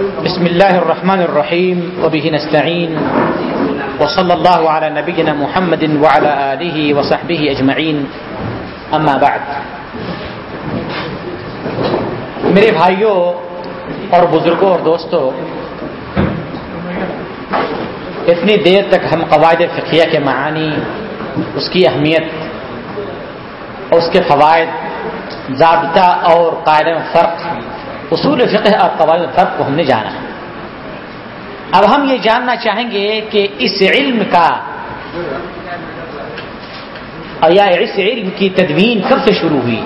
بسم الله الرحمن الرحيم، وبه نستعين، وصلى الله على نبينا محمد وعلى آله وصحبه أجمعين. أما بعد. میرے بھائیوں اور بزرگوں اور دوستوں، اتنی دیر تک ہم قواعد فقیہ کے معانی، اس کی اہمیت اور اس کے فوائد، ضابطہ اور قاعدہ فرق اصول فقہ اور قواعد فرق کو ہم نے جانا اب ہم یہ جاننا چاہیں گے کہ اس علم کا یا اس علم کی تدوین کب سے شروع ہوئی؟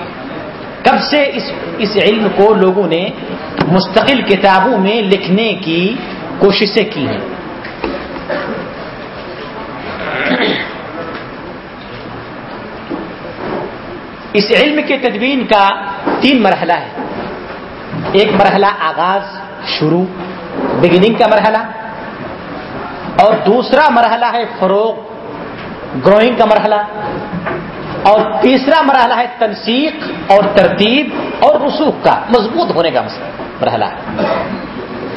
کب سے اس اس علم کو لوگوں نے مستقل کتابوں میں لکھنے کی کوششیں کی ہیں؟ اس علم کے تدوین کا تین مرحلہ ہے۔ ایک مرحلہ آغاز شروع بگننگ کا مرحلہ، اور دوسرا مرحلہ ہے فروغ گروئنگ کا مرحلہ، اور تیسرا مرحلہ ہے تنسیق اور ترتیب اور رسوخ کا مضبوط ہونے کا مرحلہ۔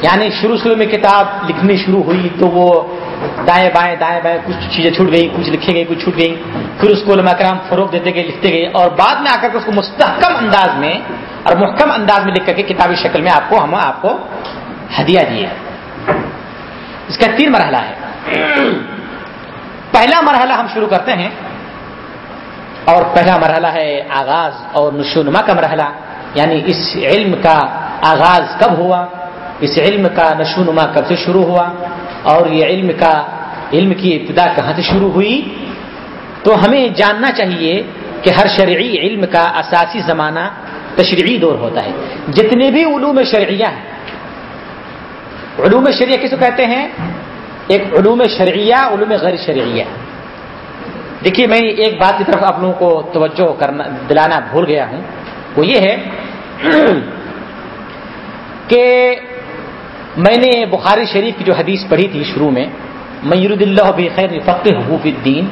یعنی شروع شروع میں کتاب لکھنی شروع ہوئی تو وہ دائیں بائیں دائیں بائیں کچھ چیزیں چھوٹ گئی کچھ لکھی گئی کچھ چھوٹ گئی پھر اس کو علماء کرام فروغ دیتے گئے، لکھتے گئے، اور بعد میں آ کر کے اس کو مستحکم انداز میں اور محکم انداز میں لکھ کر کے کتابی شکل میں آپ کو ہم آپ کو ہدیہ دیے اس کا تین مرحلہ ہے۔ پہلا مرحلہ ہم شروع کرتے ہیں اور پہلا مرحلہ ہے آغاز اور نشونما کا مرحلہ۔ یعنی اس علم کا آغاز کب ہوا؟ اس علم کا نشونما کب سے شروع ہوا؟ اور یہ علم کا علم کی ابتدا کہاں سے شروع ہوئی؟ تو ہمیں جاننا چاہیے کہ ہر شرعی علم کا اساسی زمانہ تشریعی دور ہوتا ہے۔ جتنے بھی علوم شرعیہ ہیں، علوم شریعہ کس کو کہتے ہیں؟ ایک علوم شرعیہ، علوم غیر شرعیہ۔ دیکھیے، میں ایک بات کی طرف آپ لوگوں کو توجہ کرنا، دلانا بھول گیا ہوں۔ وہ یہ ہے کہ میں نے بخاری شریف کی جو حدیث پڑھی تھی شروع میں میرد اللہ بخیر فقر ہو الدین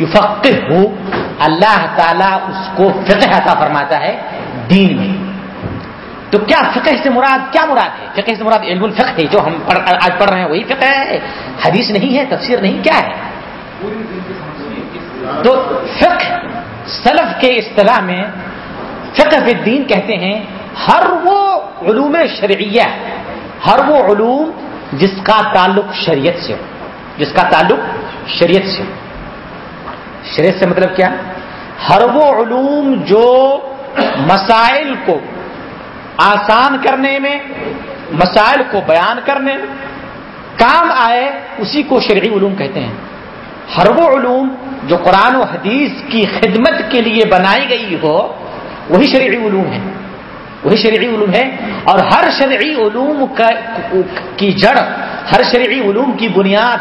یفقر ہو اللہ تعالیٰ اس کو فقہ عطا فرماتا ہے۔ دین میں۔ تو کیا فقہ سے مراد، کیا مراد ہے؟ فقہ سے مراد علم الفقہ ہے، جو ہم آج پڑھ رہے ہیں، وہی فقہ ہے۔ حدیث نہیں ہے، تفسیر نہیں، کیا ہے؟ تو فقہ سلف کے اصطلاح میں فقہ الدین کہتے ہیں، ہر وہ علوم شرعیہ، ہر وہ علوم جس کا تعلق شریعت سے ہو۔ جس کا تعلق شریعت سے ہو۔ شریعت سے مطلب کیا؟ ہر وہ علوم جو مسائل کو آسان کرنے میں، مسائل کو بیان کرنے میں۔ کام آئے، اسی کو شرعی علوم کہتے ہیں۔ ہر وہ علوم جو قرآن و حدیث کی خدمت کے لیے بنائی گئی ہو، وہی شرعی علوم ہے۔ وہی شرعی علوم ہے۔ اور ہر شرعی علوم کی جڑ، ہر شرعی علوم کی بنیاد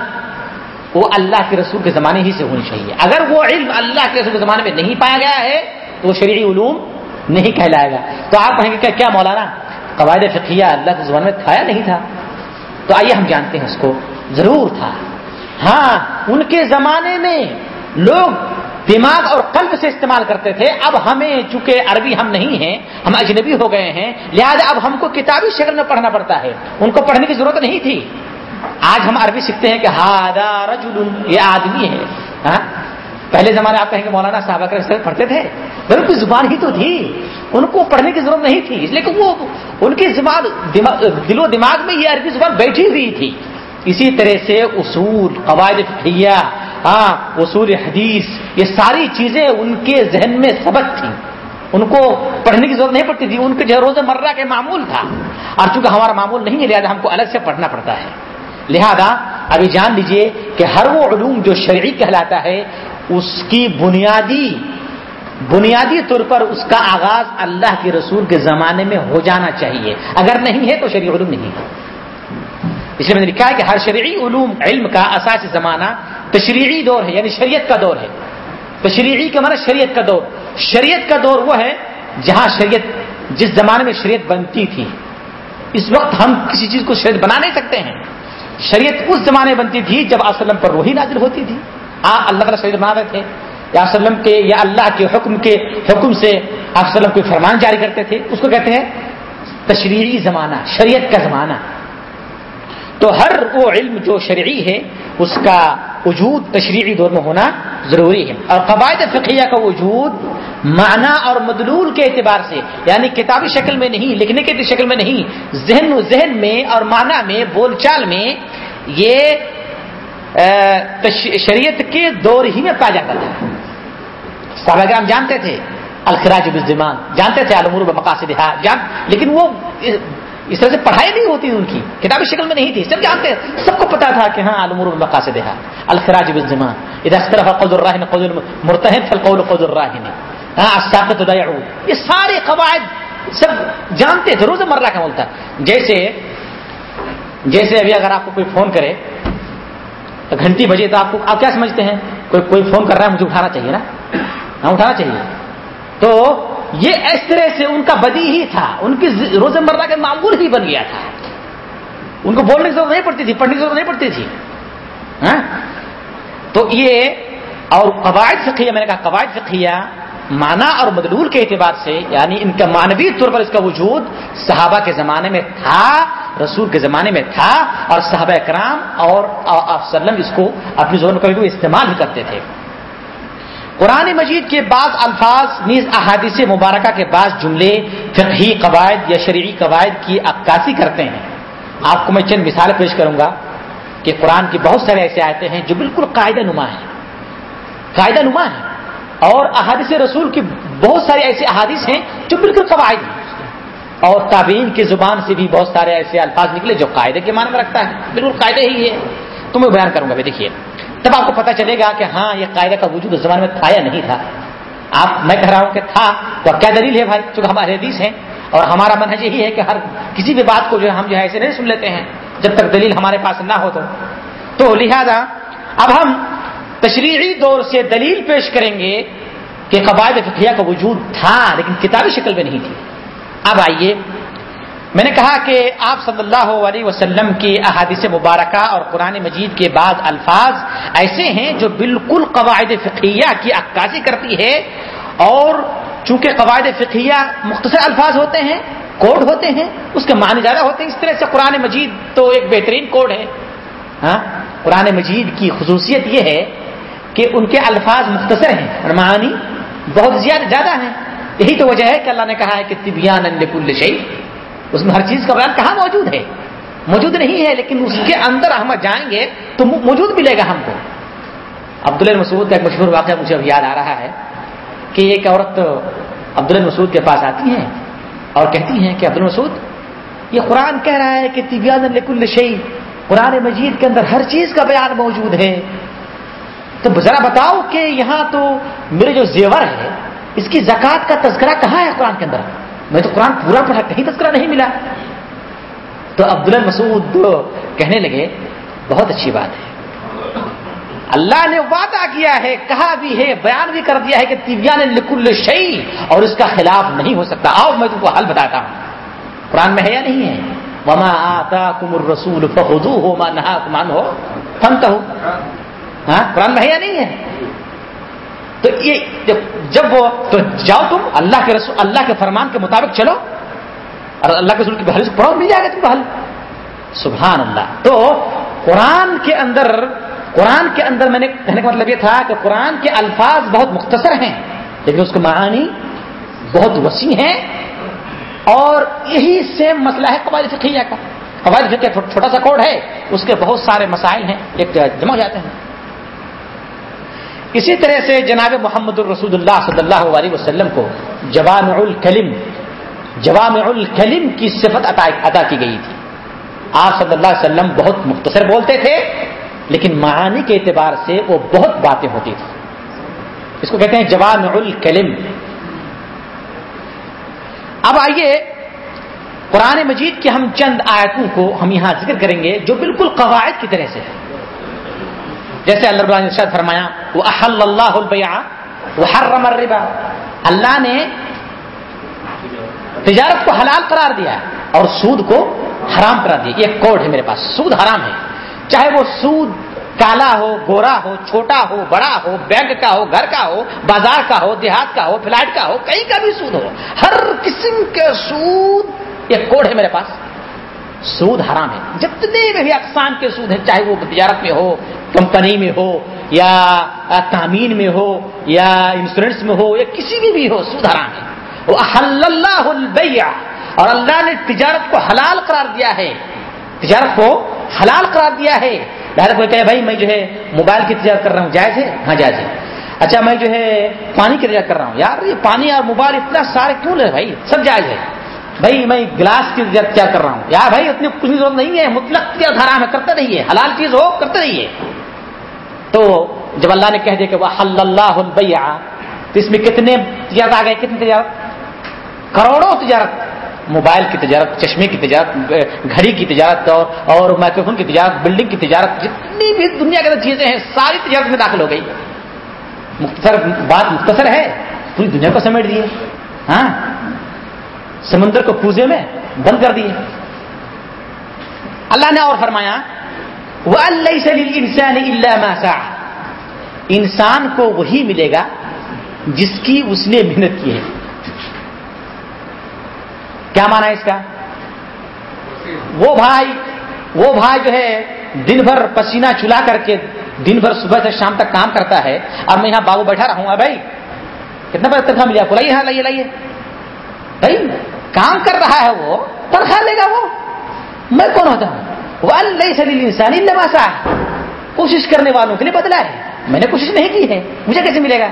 وہ اللہ کے رسول کے زمانے ہی سے ہونی چاہیے۔ اگر وہ علم اللہ کے رسول کے زمانے میں نہیں پایا گیا ہے، تو وہ شرعی علوم نہیں کہلائے گا۔ تو آپ کہیں گے کہ کیا مولانا؟ قواعد فقیہ اللہ کے زمانے میں کھایا نہیں تھا۔ تو آئیے ہم جانتے ہیں اس کو۔ ضرور تھا۔ ہاں ان کے زمانے میں لوگ دماغ اور قلب سے استعمال کرتے تھے۔ اب ہمیں، چونکہ عربی ہم نہیں ہیں، ہم اجنبی ہو گئے ہیں، لہذا اب ہم کو کتابی شکل میں پڑھنا پڑتا ہے۔ ان کو پڑھنے کی ضرورت نہیں تھی۔ آج ہم عربی سیکھتے ہیں کہ ہادا رجل یہ آدمی ہے۔ ہاں؟ پہلے زمانے آپ کہیں گے مولانا صاحب اکر پڑھتے تھے ان کی زبان ہی تو تھی۔ ان کو پڑھنے کی ضرورت نہیں تھی لیکن وہ ان کی زبان دل و دماغ میں یہ عربی زبان بیٹھی ہوئی تھی۔ اسی طرح سے اصول، قواعد فقیہ ہاں اصول حدیث، یہ ساری چیزیں ان کے ذہن میں سبق تھیں۔ ان کو پڑھنے کی ضرورت نہیں پڑتی تھی، ان کے جو روز مرہ کے معمول تھا۔ اور چونکہ ہمارا معمول نہیں ہے، لہٰذا ہم کو الگ سے پڑھنا پڑتا ہے۔ لہذا ابھی جان لیجیے کہ ہر وہ علوم جو شرعی کہلاتا ہے اس کی بنیادی بنیادی طور پر اس کا آغاز اللہ کے رسول کے زمانے میں ہو جانا چاہیے۔ اگر نہیں ہے تو شرعی علوم نہیں ہے۔ اس لیے میں نے لکھا ہے کہ ہر شرعی علوم علم کا اساس زمانہ تشریعی دور ہے یعنی شریعت کا دور ہے۔ تشریعی کا معنی شریعت کا دور۔ شریعت کا دور وہ ہے جہاں شریعت، جس زمانے میں شریعت بنتی تھی۔ اس وقت ہم کسی چیز کو شریعت بنا نہیں سکتے ہیں۔ شریعت اس زمانے بنتی تھی جب وسلم پر وہی نازل ہوتی تھی۔ آپ اللہ تعالیٰ شریعت بنا رہے تھے۔ یا وسلم کے، یا اللہ کے حکم کے حکم سے آپ وسلم کوئی فرمان جاری کرتے تھے۔ اس کو کہتے ہیں تشریحی زمانہ، شریعت کا زمانہ۔ تو ہر وہ علم جو شرعی ہے، اس کا وجود تشریحی دور میں ہونا ضروری ہے۔ اور قواعد فقیہ کا وجود معنی اور مدلول کے اعتبار سے یعنی کتابی شکل میں نہیں، لکھنے کے شکل میں نہیں، ذہن و ذہن میں اور معنی میں، بول چال میں، یہ شریعت کے دور ہی میں پایا جاتا تھا۔ صحابہ جانتے تھے، الخراج بالزمان جانتے تھے علمور مقاصد جان، لیکن وہ اس طرح سے پڑھائی نہیں ہوتی ان کی، کتابی شکل میں نہیں تھی۔ سب جانتے سب کو پتا تھا کہ ہاں علمور مقاصد الخراج بالزمان ادھر قد الراہن قد مرتحد فالقول قد الراہن ہاں استاقت یہ سارے قواعد سب جانتے تھے روز مرہ کا بولتا جیسے جیسے ابھی اگر آپ کو کوئی فون کرے گھنٹی بجے تو آپ کو آپ کیا سمجھتے ہیں؟ کوئی کوئی فون کر رہا ہے، مجھے اٹھانا چاہیے نا؟ ہاں اٹھانا چاہیے۔ تو یہ اس طرح سے ان کا بدی ہی تھا۔ ان کی روز مرہ کے معمول ہی بن گیا تھا۔ ان کو بولنے کی ضرورت نہیں پڑتی تھی، پڑھنے کی ضرورت نہیں پڑتی تھی۔ ہاں؟ تو یہ اور قواعد فقیہ میں نے کہا قواعد فقیہ معنی اور مدلول کے اعتبار سے یعنی ان کا مانوی طور پر اس کا وجود صحابہ کے زمانے میں تھا۔ رسول کے زمانے میں تھا اور صحابہ کرام اور وسلم اس کو اپنی زبان کبھی استعمال بھی کرتے تھے۔ قرآن مجید کے بعض الفاظ نیز احادیث مبارکہ کے بعض جملے فقہی قواعد یا شرعی قواعد کی عکاسی کرتے ہیں۔ آپ کو میں چند مثال پیش کروں گا کہ قرآن کی بہت سارے ایسے آتے ہیں جو بالکل قاعدہ نما ہیں۔ قاعدہ نما ہے اور احادیث رسول کی بہت سارے ایسے احادیث ہیں جو بالکل قواعد ہیں۔ اور تابعین کی زبان سے بھی بہت سارے ایسے الفاظ نکلے جو قاعدے کے معنی میں رکھتا ہے۔ بالکل قاعدے ہی ہے تو میں بیان کروں گا دیکھیے۔ تب آپ کو پتا چلے گا کہ ہاں یہ قاعدے کا وجود اس زمانے میں تھا یا نہیں تھا۔ آپ، میں کہہ رہا ہوں کہ تھا تو کیا دلیل ہے بھائی؟ چونکہ ہمارے حدیث ہیں اور ہمارا منحج یہی ہے کہ ہر کسی بھی بات کو جو ہے ہم جو ہے ایسے نہیں سن لیتے ہیں۔ جب تک دلیل ہمارے پاس نہ ہو تو۔ تو لہذا اب ہم تشریحی دور سے دلیل پیش کریں گے کہ قواعد فقیہ کا وجود تھا، لیکن کتابی شکل میں نہیں تھی۔ اب آئیے۔ میں نے کہا کہ آپ صلی اللہ علیہ وسلم کی احادیث مبارکہ اور قرآن مجید کے بعد الفاظ ایسے ہیں جو بالکل قواعد فقیہ کی عکاسی کرتی ہے اور چونکہ قواعد فقیہ مختصر الفاظ ہوتے ہیں، کوڈ ہوتے ہیں، اس کے معنی زیادہ ہوتے ہیں۔ اس طرح سے قرآن مجید تو ایک بہترین کوڈ ہے۔ ہاں قرآن مجید کی خصوصیت یہ ہے کہ ان کے الفاظ مختصر ہیں اور معنی بہت زیادہ زیادہ ہیں۔ یہی تو وجہ ہے کہ اللہ نے کہا ہے کہ طبیان کل شعی اس میں ہر چیز کا بیان کہاں موجود ہے؟ موجود نہیں ہے، لیکن اس کے اندر ہم جائیں گے تو موجود ملے گا ہم کو۔ عبداللہ مسعود کا ایک مشہور واقعہ مجھے اب یاد آ رہا ہے کہ ایک عورت عبداللہ مسعود کے پاس آتی ہیں اور کہتی ہیں کہ عبد المسعود یہ قرآن کہہ رہا ہے کہ طبیان کل شعی قرآن مجید کے اندر ہر چیز کا بیان موجود ہے۔ تو ذرا بتاؤ کہ یہاں تو میرے جو زیور ہے اس کی زکات کا تذکرہ کہاں ہے قرآن کے اندر؟ میں تو قرآن پورا پڑھا، کہیں تذکرہ نہیں ملا۔ تو عبداللہ مسعود کہنے لگے، بہت اچھی بات ہے۔ اللہ نے وعدہ کیا ہے، کہا بھی ہے، بیان بھی کر دیا ہے کہ طبیان لکل شعی اور اس کا خلاف نہیں ہو سکتا۔ آؤ، میں تم کو حل بتاتا ہوں۔ قرآن میں ہے یا نہیں ہے؟ وما آتا کمر رسول فخو ہو ما نہا کمان ہو فنت ہو ہاں قرآن میں ہے یا نہیں ہے؟ تو یہ جب وہ تو جاؤ تم اللہ کے رسول اللہ کے فرمان کے مطابق چلو اور اللہ کے رسول کی بحری سے پڑھو مل جائے گا تم کو حل سبحان اللہ تو قرآن کے اندر قرآن کے اندر میں نے کہنے کا مطلب یہ تھا کہ قرآن کے الفاظ بہت مختصر ہیں، لیکن اس کے معانی بہت وسیع ہیں اور یہی سیم مسئلہ ہے قواعد فقیہ کا۔ قواعد فقیہ چھوٹا سا کوڈ ہے، اس کے بہت سارے مسائل ہیں، ایک جمع ہو جاتے ہیں۔ اسی طرح سے جناب محمد الرسول اللہ صلی اللہ علیہ وسلم کو جوام الکلم جوام الکلم کی صفت ادا کی گئی تھی۔ آپ صلی اللہ علیہ وسلم بہت مختصر بولتے تھے، لیکن معانی کے اعتبار سے وہ بہت باتیں ہوتی تھی اس کو کہتے ہیں جوام الکلم۔ اب آئیے قرآن مجید کے ہم چند آیتوں کو ہم یہاں ذکر کریں گے، جو بالکل قواعد کی طرح سے ہے جیسے اللہ نے ارشاد فرمایا، وہ احل اللہ البیع وہ الربا. اللہ نے تجارت کو حلال قرار دیا اور سود کو حرام قرار دیا یہ کوڈ ہے میرے پاس، سود حرام ہے۔ چاہے وہ سود کالا ہو، گورا ہو، چھوٹا ہو، بڑا ہو، بینک کا ہو، گھر کا ہو، بازار کا ہو، دیہات کا ہو، فلائٹ کا ہو، کہیں کا بھی سود ہو، ہر قسم کے سود ایک کوڈ ہے میرے پاس۔ سود حرام ہے۔ جتنے بھی اقسام کے سود ہیں، چاہے وہ تجارت میں ہو کمپنی میں ہو یا تعمیر میں ہو یا انشورنس میں ہو یا کسی بھی بھی ہو سود حرام ہے۔ وہ اللہ اور اللہ نے تجارت کو حلال قرار دیا ہے۔ تجارت کو حلال قرار دیا ہے۔ ڈائریکٹ کوئی کہے، بھائی، میں جو ہے موبائل کی تجارت کر رہا ہوں۔ جائز ہے؟ ہاں جائز ہے۔ اچھا میں جو ہے پانی کی تجارت کر رہا ہوں۔ یار، یہ پانی اور موبائل اتنا سارے کیوں لے بھائی؟ سب جائز ہے۔ بھائی، میں گلاس کی تجارت کیا کر رہا ہوں؟ یار بھائی، اتنی کچھ ضرورت نہیں ہے۔ مطلق کیا حرام ہے، کرتے رہیے۔ حلال چیز ہو، کرتے رہیے۔ تو جب اللہ نے کہہ دیا کہ وہ اللہ تو اس میں کتنے تجارت آ گئے؟ کتنے تجارت؟ کروڑوں تجارت، موبائل کی تجارت، چشمے کی تجارت، گھڑی کی تجارت اور اور مائکرو فون کی تجارت، بلڈنگ کی تجارت، جتنی بھی دنیا کے اندر چیزیں ہیں، ساری تجارت میں داخل ہو گئی۔ مختصر بات مختصر ہے، پوری دنیا کو سمیٹ دیے۔ ہاں؟ سمندر کو پوزے میں بند کر دیے۔ اللہ نے اور فرمایا اللہ انسان انسان کو وہی ملے گا جس کی اس نے محنت کی ہے۔ کیا مانا ہے اس کا؟ وہ بھائی وہ بھائی جو ہے دن بھر پسینہ چلا کر کے دن بھر صبح سے شام تک کام کرتا ہے۔ اور میں یہاں بابو بیٹھا رہوں گا بھائی، کتنا بڑا تنخواہ ملے آپ لائیے ہاں لائیے لائیے۔ بھائی، کام کر رہا ہے وہ، تنخواہ لے گا وہ۔ میں کون ہوتا ہوں؟ وہ اللہ سلیل انسانی لباسا کوشش کرنے والوں کے لیے بدلا ہے۔ میں نے کوشش نہیں کی ہے۔ مجھے کیسے ملے گا؟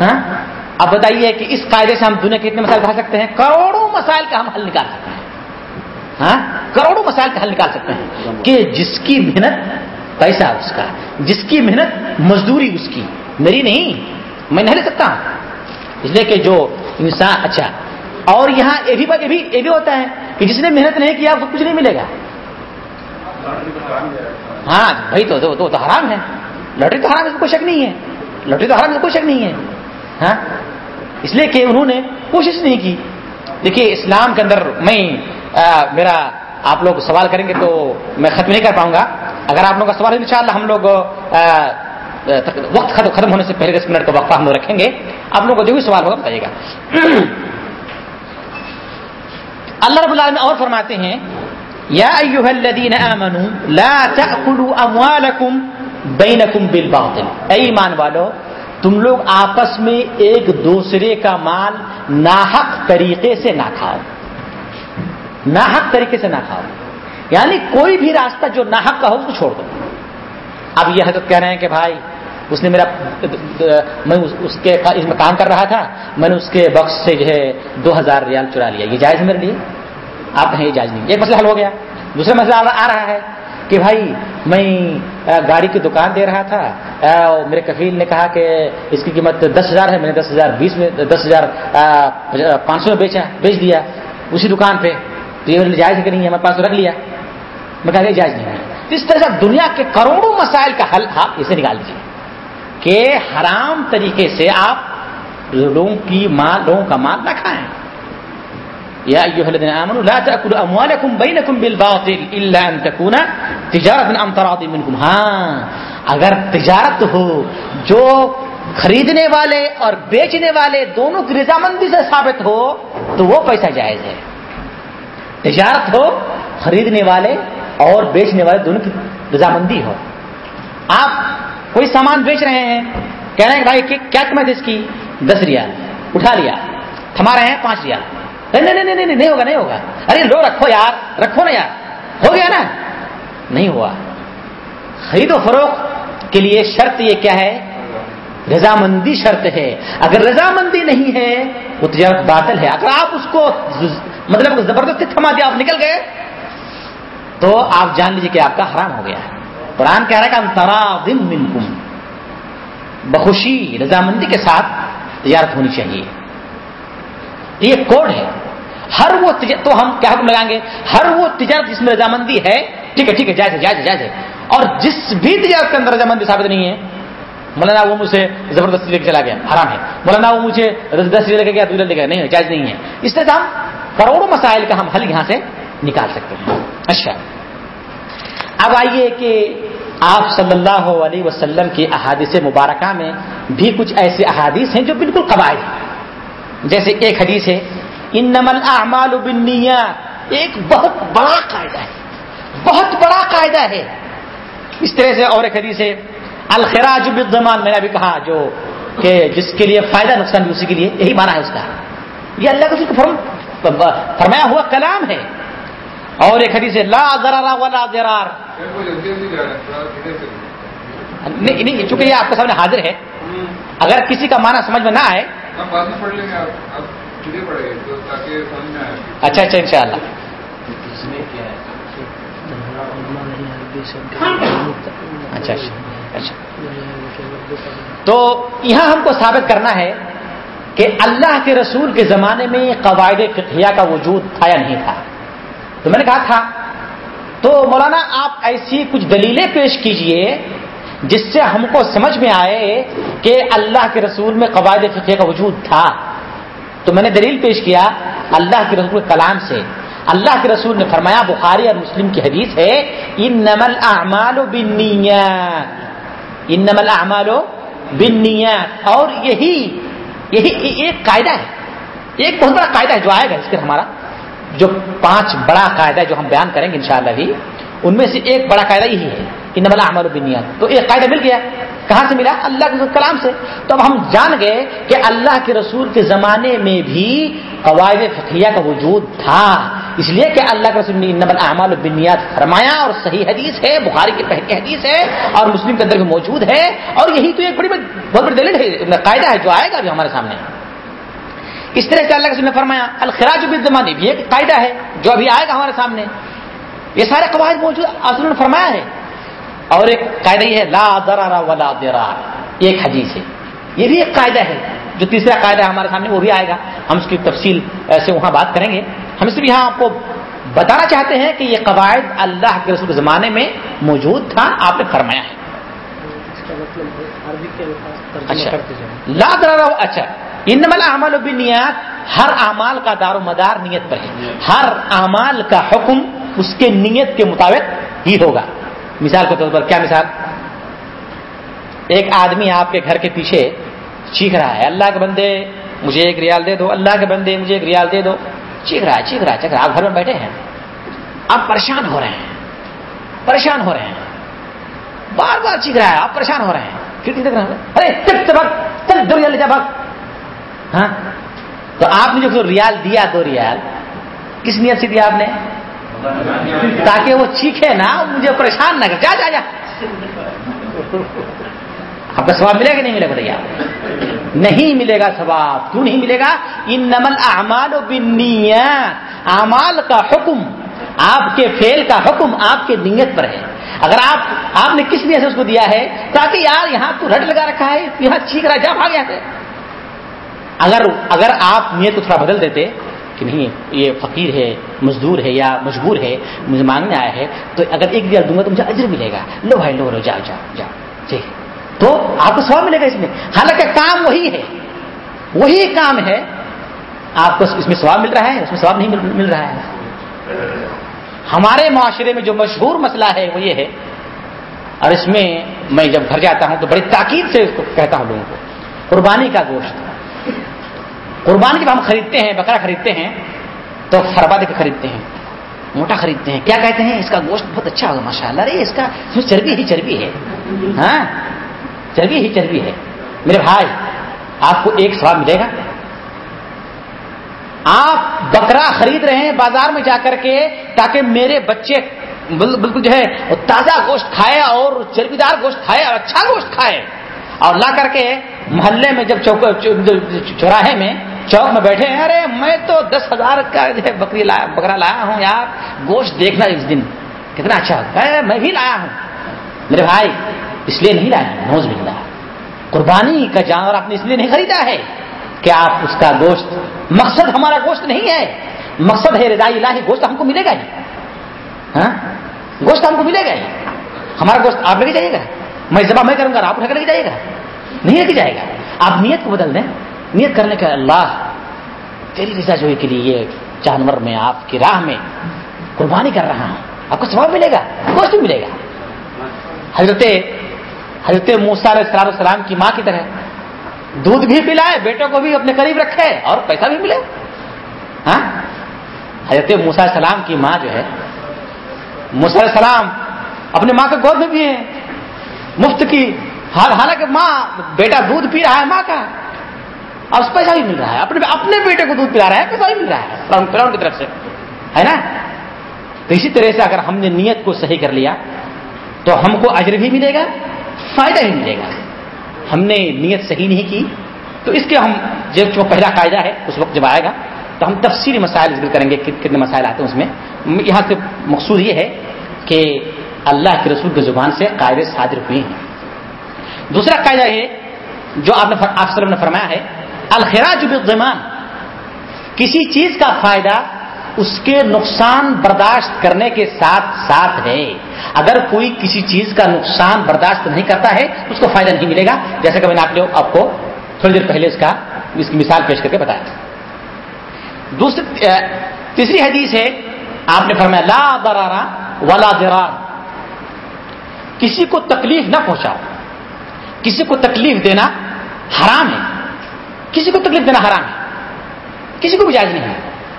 ہاں؟ اب بتائیے کہ اس قاعدے سے ہم دنیا کے کتنے مسائل اٹھا سکتے ہیں؟ کروڑوں مسائل کا ہم حل نکال سکتے ہیں۔ ہاں؟ کروڑوں مسائل کا حل نکال سکتے ہیں۔ کہ جس کی محنت پیسہ اس کا، جس کی محنت مزدوری اس کی۔ میری نہیں، میں نہیں لے سکتا۔ اس لیے کہ جو انسان اچھا اور یہاں یہ بھی یہ بھی یہ بھی ہوتا ہے کہ جس نے محنت نہیں کیا، اس کو کچھ نہیں ملے گا۔ ہاں بھائی تو تو, تو حرام ہے۔ لٹری تو حرام ہے کوئی شک نہیں ہے۔ لٹری تو حرام ہے کوئی شک نہیں ہے۔ ہاں؟ اس لیے کہ انہوں نے کوشش نہیں کی۔ دیکھیے اسلام کے اندر میں میرا آپ لوگ سوال کریں گے تو میں ختم نہیں کر پاؤں گا۔ اگر آپ لوگوں کا سوال انشاءاللہ ہم لوگ وقت ختم ہونے سے پہلے دس منٹ کا وقفہ ہم لوگ رکھیں گے۔ آپ لوگوں کو جو بھی سوال ہوگا بتائیے گا۔ اللہ رب العالمین اور فرماتے ہیں یا ایوہ الذین آمنوا لا تأکلوا اموالکم بینکم بالباطل. اے ایمان والو؟ تم لوگ آپس میں ایک دوسرے کا مال ناحق طریقے سے نہ کھاؤ. ناحق طریقے سے نہ کھاؤ. یعنی کوئی بھی راستہ جو ناحق کا ہو اس کو چھوڑ دو. اب یہ حضرت کہہ رہے ہیں کہ بھائی، اس نے میرا، میں اس کے اس میں کام کر رہا تھا، میں نے اس کے بخش سے جو ہے دو ہزار ریال چرا لیا. یہ جائز میرے لیے؟ آپ کہیں یہ جائز نہیں. ایک مسئلہ حل ہو گیا. دوسرا مسئلہ آ رہا ہے کہ بھائی، میں گاڑی کی دکان دے رہا تھا میرے کفیل نے کہا کہ اس کی قیمت دس ہزار ہے، میں نے دس ہزار بیس میں، دس ہزار پانچ سو میں بیچا، بیچ دیا، اسی دکان پہ۔ تو یہ جائز کہ نہیں؟ ہے میں پانچ سو رکھ لیا۔ میں کہا کہ جائز نہیں ہے۔ اس طرح سے دنیا کے کروڑوں مسائل کا حل آپ اسے نکال دیجیے کہ حرام طریقے سے آپ لوگوں کی مال، لوگوں کا مال نہ کھائیں۔ یا ایها الذين امنوا لا تاكلوا اموالكم بينكم بالباطل الا ان تكون تجارت عن تراض منكم. ہاں اگر تجارت ہو، جو خریدنے والے اور بیچنے والے دونوں کی رضامندی سے ثابت ہو، تو وہ پیسہ جائز ہے۔ تجارت ہو، خریدنے والے اور بیچنے والے دونوں کی رضامندی ہو۔ آپ کوئی سامان بیچ رہے ہیں، کہہ رہے ہیں بھائی کیا قیمت اس کی؟ دس ریال۔ اٹھا لیا۔ تھما رہے ہیں، پانچ ریال۔ نہیں نہیں نہیں نہیں ہوگا نہیں ہوگا۔ ارے لو رکھو یار، رکھو نا یار۔ ہو گیا نا؟ نہیں ہوا۔ خرید و فروخت کے لیے شرط یہ کیا ہے؟ رضامندی شرط ہے۔ اگر رضامندی نہیں ہے، وہ تجارت باطل ہے۔ اگر آپ اس کو مطلب زبردستی تھما دیا آپ نکل گئے، تو آپ جان لیجیے کہ آپ کا حرام ہو گیا ہے۔ قرآن کہہ رہا ہے کہ انترا دن منکم۔ بخوشی، رضامندی کے ساتھ تجارت ہونی چاہیے۔ یہ کوڈ ہے۔ ہر وہ تو ہم کیا حکم لگائیں گے؟ ہر وہ تجارت جس میں رضامندی ہے، ٹھیک ہے ٹھیک ہے، جائز ہے، جائز جائز ہے۔ اور جس بھی تجارت کے اندر رضامندی ثابت نہیں ہے، مولانا وہ مجھ سے زبردستی لے کے چلا گیا، حرام ہے۔ مولانا وہ مجھے زبردستی لے کے گیا لے گیا، نہیں، جائز نہیں ہے۔ اس طرح ہم کروڑوں مسائل کا ہم حل یہاں سے نکال سکتے ہیں۔ اچھا۔ اب آئیے کہ آپ صلی اللہ علیہ وسلم کی احادیث مبارکہ میں بھی کچھ ایسے احادیث ہیں جو بالکل قواعد ہیں۔ جیسے ایک حدیث ہے ان نمل اعمال ایک بہت بڑا قاعدہ ہے۔ بہت بڑا قاعدہ ہے۔ اس طرح سے اور ایک حدیث ہے، الخراج بالضمان، میں نے ابھی کہا جو کہ جس کے لیے فائدہ نقصان بھی اسی کے لیے، یہی مانا ہے اس کا۔ یہ اللہ کا فرم فرمایا ہوا کلام ہے۔ اور ایک حدیث ہے، لا ضرر ولا ضرار۔ نہیں نہیں، چونکہ یہ آپ کے سامنے حاضر ہے۔ اگر کسی کا معنی سمجھ میں نہ آئے اچھا اچھا ان شاء اللہ اچھا اچھا اچھا۔ تو یہاں ہم کو ثابت کرنا ہے کہ اللہ کے رسول کے زمانے میں قواعد فقہیہ کا وجود تھا یا نہیں تھا۔ تو میں نے کہا تھا تو مولانا آپ ایسی کچھ دلیلیں پیش کیجیے جس سے ہم کو سمجھ میں آئے کہ اللہ کے رسول میں قواعد فقہ کا وجود تھا۔ تو میں نے دلیل پیش کیا اللہ کے رسول کلام سے۔ اللہ کے رسول نے فرمایا، بخاری اور مسلم کی حدیث ہے ان نمل اعمال و ان نمل اعمال و اور یہی یہی ایک قاعدہ ہے۔ ایک بہت بڑا قاعدہ ہے جو آئے گا اس کے ہمارا، جو پانچ بڑا قاعدہ جو ہم بیان کریں گے انشاءاللہ بھی ان میں سے ایک بڑا قاعدہ یہی ہے۔ کہ نملا عمل بنیاد تو ایک قاعدہ مل گیا. کہاں سے ملا؟ اللہ کے کلام سے. تو اب ہم جان گئے کہ اللہ کے رسول کے زمانے میں بھی قواعد فقیہ کا وجود تھا. اس لیے کہ اللہ کے رسول نے نمل اعمال بنیاد فرمایا اور صحیح حدیث ہے، بخاری کی پہلی حدیث ہے اور مسلم کے اندر بھی موجود ہے. اور یہی تو ایک بڑی بہت بڑی دلیل ہے. قاعدہ ہے جو آئے گا ابھی ہمارے سامنے. اس طرح سے اللہ کے نے فرمایا، الخراج بالزمانی بھی ایک قاعدہ ہے جو ابھی آئے گا ہمارے سامنے. یہ سارے قواعد موجود اصل نے فرمایا ہے اور ایک قاعدہ یہ ہے لا درار ولا درار ایک حدیث ہے۔ یہ بھی ایک قاعدہ ہے۔ جو تیسرا قاعدہ ہے ہمارے سامنے وہ بھی آئے گا۔ ہم اس کی تفصیل سے وہاں بات کریں گے۔ ہم بھی یہاں آپ کو بتانا چاہتے ہیں کہ یہ قواعد اللہ کے رسول زمانے میں موجود تھا آپ نے فرمایا ہے۔ اچھا۔ لا درار اچھا۔ ان اعمال و بنیاد ہر اعمال کا دار و مدار نیت پر ہے۔ ہر اعمال کا حکم اس کے نیت کے مطابق ہی ہوگا۔ مثال کے طور پر کیا مثال؟ ایک آدمی آپ کے گھر کے پیچھے چیخ رہا ہے، اللہ کے بندے مجھے ایک ریال دے دو، اللہ کے بندے مجھے ایک ریال دے دو۔ چیخ رہا ہے، چیخ رہا ہے، چیخ رہا آپ گھر میں بیٹھے ہیں۔ آپ پریشان ہو رہے ہیں۔ پریشان ہو رہے ہیں۔ بار بار چیخ رہا ہے، آپ پریشان ہو رہے ہیں۔ کیوں دیکھ رہے ہیں ارے چل، دو ریال لے جا، بھاگ۔ ہاں؟ تو آپ نے جو ریال دیا، دو ریال، کس نیت سے دیا آپ نے؟ تاکہ وہ چیخے نا، مجھے پریشان نہ کر۔ جا جا جا۔ آپ کا سواب ملے گا نہیں ملے گا بتائیے نہیں ملے گا ثواب۔ کیوں نہیں ملے گا؟ ان نمل اعمال و اعمال کا حکم، آپ کے فیل کا حکم آپ کے نیت پر ہے۔ اگر آپ آپ نے کس نیت سے اس کو دیا ہے؟ تاکہ یار یہاں تو رٹ لگا رکھا ہے، یہاں چیخ رہا جا بھاگ جاتے اگر اگر آپ نیت کو تھوڑا بدل دیتے کہ نہیں، یہ فقیر ہے، مزدور ہے یا مجبور ہے، مجھے مانگنے آیا ہے، تو اگر ایک دیا دوں گا تو مجھے اجر ملے گا۔ لو بھائی، لو لو، جاؤ جاؤ جاؤ۔ ٹھیک ہے تو آپ کو سواب ملے گا اس میں۔ حالانکہ کام وہی ہے۔ وہی کام ہے۔ آپ کو اس میں سواب مل رہا ہے، اس میں سواب نہیں مل رہا ہے۔ ہمارے معاشرے میں جو مشہور مسئلہ ہے، وہ یہ ہے۔ اور اس میں میں جب گھر جاتا ہوں تو بڑی تاکید سے اس کو کہتا ہوں لوگوں کو۔ قربانی کا گوشت۔ قربان جب ہم خریدتے ہیں، بکرا خریدتے ہیں، تو فربا دے کے خریدتے ہیں، موٹا خریدتے ہیں۔ کیا کہتے ہیں؟ اس کا گوشت بہت اچھا ہوگا ماشاء اللہ ارے، اس کا چربی ہی چربی ہے۔ ہاں؟ چربی ہی چربی ہے۔ میرے بھائی، آپ کو ایک سواب ملے گا؟ آپ بکرا خرید رہے ہیں بازار میں جا کر کے، تاکہ میرے بچے بالکل جو ہے، تازہ گوشت کھائے اور چربی دار گوشت کھائے اور اچھا گوشت کھائے۔ اور لا کر کے محلے میں جب چوراہے میں چوک میں بیٹھے ہیں، ارے میں تو دس ہزار کا جو ہے بکری لایا، بکرا لایا ہوں یار، گوشت دیکھنا اس دن۔ کتنا اچھا ہوتا ہے میں بھی لایا ہوں۔ میرے بھائی، اس لیے نہیں لایا۔ نوز مل قربانی کا جانور آپ نے اس لیے نہیں خریدا ہے کہ آپ اس کا گوشت، مقصد ہمارا گوشت نہیں ہے۔ مقصد ہے رضائی الہی گوشت ہم کو ملے گا ہی۔ ہاں؟ گوشت ہم کو ملے گا ہی۔ ہمارا گوشت آپ لے کے جائیے گا۔ میں جب میں کروں گا، آپ اٹھا کے لے جائے گا۔ نہیں لے کے جائے گا۔ آپ نیت کو بدل دیں۔ نیت کرنے کا اللہ تیری رضا جو کے لیے یہ جانور میں، آپ کی راہ میں قربانی کر رہا ہوں۔ آپ کو سواب ملے گا گوشت بھی ملے گا۔ حضرت حضرت موسا علیہ السلام کی ماں کی طرح دودھ بھی پلائے، بیٹوں کو بھی اپنے قریب رکھے اور پیسہ بھی ملے۔ ہاں؟ حضرت موسیٰ السلام کی ماں جو ہے، موسیٰ السلام اپنے ماں کے گود میں بھی ہے مفت کی حالانکہ ماں، بیٹا دودھ پی رہا ہے ماں کا۔ اور اس پیسہ بھی مل رہا ہے۔ اپنے اپنے بیٹے کو دودھ پلا رہا ہے پیسہ بھی مل رہا ہے۔ فراؤن کی طرف سے۔ ہے نا؟ تو اسی طرح سے اگر ہم نے نیت کو صحیح کر لیا، تو ہم کو اجر بھی ملے گا، فائدہ بھی ملے گا۔ ہم نے نیت صحیح نہیں کی، تو اس کے ہم جب جو پہلا قاعدہ ہے، اس وقت جب آئے گا، تو ہم تفصیلی مسائل ذکر کریں گے کتنے مسائل آتے ہیں اس میں۔ یہاں سے مقصود یہ ہے کہ اللہ کے رسول کی زبان سے قاعدے صادر ہوئے ہیں۔ دوسرا قاعدہ یہ جو آپ نے آپ وسلم نے فرمایا ہے الخراج بالضمان. کسی چیز کا فائدہ اس کے نقصان برداشت کرنے کے ساتھ ساتھ ہے۔ اگر کوئی کسی چیز کا نقصان برداشت نہیں کرتا ہے، اس کو فائدہ نہیں ملے گا۔ جیسا کہ میں نے آپ کو تھوڑی دیر پہلے اس کا اس کی مثال پیش کر کے بتایا تھا۔ دوسری تیسری حدیث ہے، آپ نے فرمایا، لا درارا ولا درار کسی کو تکلیف نہ پہنچاؤ۔ کسی کو تکلیف دینا حرام ہے۔ کسی کو تکلیف دینا حرام ہے، کسی کو بھی جائز نہیں ہے۔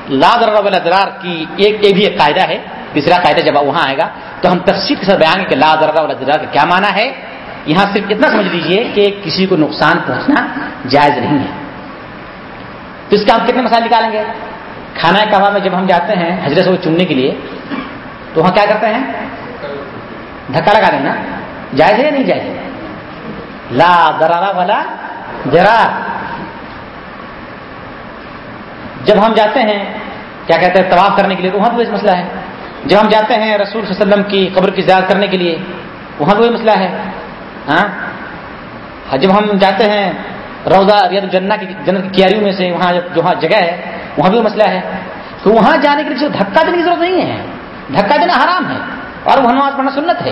لا درار ولا درار کی ایک یہ بھی ایک قاعدہ ہے، تیسرا قاعدہ جب وہاں آئے گا، تو ہم تفصیل کے ساتھ بیان کہ لا درار ولا درار کا کیا معنی ہے۔ یہاں صرف اتنا سمجھ لیجیے کہ کسی کو نقصان پہنچنا جائز نہیں ہے۔ تو اس کا ہم کتنے مسائل نکالیں گے؟ کھانا کباب میں جب ہم جاتے ہیں حضرت سے وہ چننے کے لیے، تو وہاں کیا کرتے ہیں؟ دھکا لگا دینا جائز ہے یا نہیں جائز لا درارا والا درار جب ہم جاتے ہیں، کیا کہتے ہیں، طواف کرنے کے لیے تو وہاں بھی وہی مسئلہ ہے۔ جب ہم جاتے ہیں رسول صلی اللہ علیہ وسلم کی قبر کی زیارت کرنے کے لیے، وہاں بھی وہی مسئلہ ہے۔ ہاں؟ جب ہم جاتے ہیں روزہ ریاض جنہ کی، جنت کی کیاریوں میں سے وہاں جو وہاں جگہ ہے، وہاں بھی مسئلہ ہے۔ تو وہاں جانے کے لیے دھکا دینے کی ضرورت نہیں ہے۔ دھکا دینا حرام ہے، اور وہاں نماز پڑھنا سنت ہے۔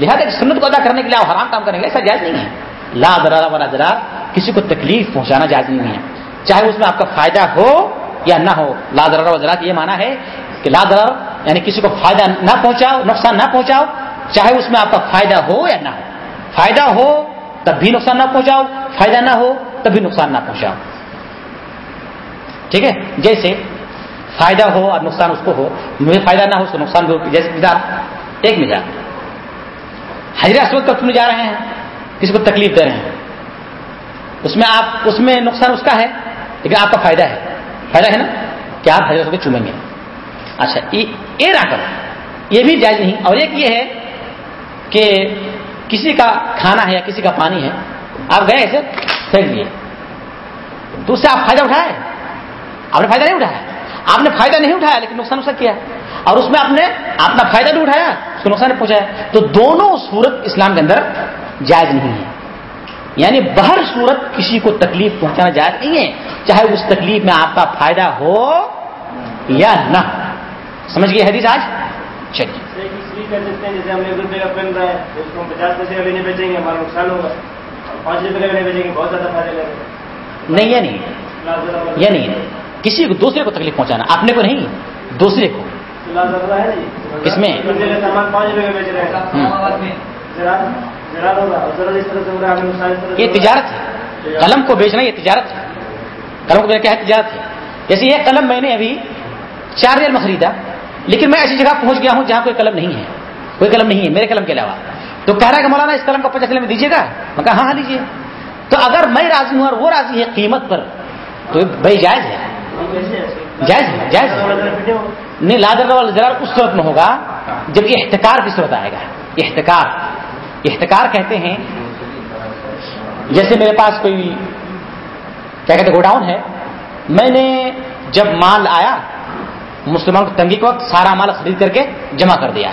لہٰذا سنت کو ادا کرنے کے لیے آپ حرام کام کریں گے ایسا جائز نہیں ہے۔ لا درارا والا درار کسی کو تکلیف پہنچانا جائز نہیں ہے۔ چاہے اس میں آپ کا فائدہ ہو یا نہ ہو۔ لا درارا و درار یہ مانا ہے کہ لا درار یعنی کسی کو فائدہ نہ پہنچاؤ، نقصان نہ پہنچاؤ، چاہے اس میں آپ کا فائدہ ہو یا نہ ہو۔ فائدہ ہو تب بھی نقصان نہ پہنچاؤ، فائدہ نہ ہو تب بھی نقصان نہ پہنچاؤ۔ ٹھیک ہے؟ جیسے فائدہ ہو اور نقصان اس کو ہو، مجھے فائدہ نہ ہو اس کو نقصان بھی ہو۔ جیسے مثال، ایک مثال۔ حضرت اسود کا تم جا رہے ہیں؟ کسی کو تکلیف دے رہے ہیں۔ اس میں آپ، اس میں نقصان اس کا ہے۔ لیکن آپ کا فائدہ ہے۔ فائدہ ہے نا؟ کہ آپ حضرت کو چومیں گے۔ اچھا یہ نہ کرو۔ یہ بھی جائز نہیں۔ اور ایک یہ ہے کہ کسی کا کھانا ہے یا کسی کا پانی ہے، آپ گئے ایسے پھینک دیے۔ تو اس سے آپ فائدہ اٹھائے۔ آپ نے فائدہ نہیں اٹھایا۔ آپ نے فائدہ نہیں اٹھایا، لیکن نقصان اس کیا اور اس میں آپ نے اپنا فائدہ بھی اٹھایا، اس کو نقصان پہنچایا۔ تو دونوں صورت اسلام کے اندر جائز نہیں ہے۔ یعنی بہر صورت کسی کو تکلیف پہنچانا جائز نہیں ہے چاہے اس تکلیف میں آپ کا فائدہ ہو یا نہ۔ سمجھ گئے حدیث آج؟ چلیے۔ نہیں یہ نہیں یہ نہیں کسی کو دوسرے کو تکلیف پہنچانا اپنے کو نہیں دوسرے کو۔ کس میں؟ یہ تجارت ہے۔ قلم کو بیچنا یہ تجارت ہے۔ قلم کو بیچنا کیا ہے؟ تجارت ہے۔ جیسے یہ قلم میں نے ابھی چار ریل میں خریدا، لیکن میں ایسی جگہ پہنچ گیا ہوں جہاں کوئی قلم نہیں ہے۔ کوئی قلم نہیں ہے میرے قلم کے علاوہ۔ تو کہہ رہا ہے کہ مولانا، اس قلم کا پچاس میں دیجیے گا؟ میں کہا ہاں ہاں دیجیے۔ تو اگر میں راضی ہوں اور وہ راضی ہے قیمت پر، تو بھائی جائز ہے۔ جائز ہے جائز ہے۔ نہیں لادر والا اس صورت میں ہوگا جب احتکار کی صورت آئے گا؟ احتکار۔ احتکار کہتے ہیں، جیسے میرے پاس کوئی، کیا کہتے گوڈاؤن ہے، میں نے جب مال آیا مسلمان کو تنگی کے وقت سارا مال خرید کر کے جمع کر دیا۔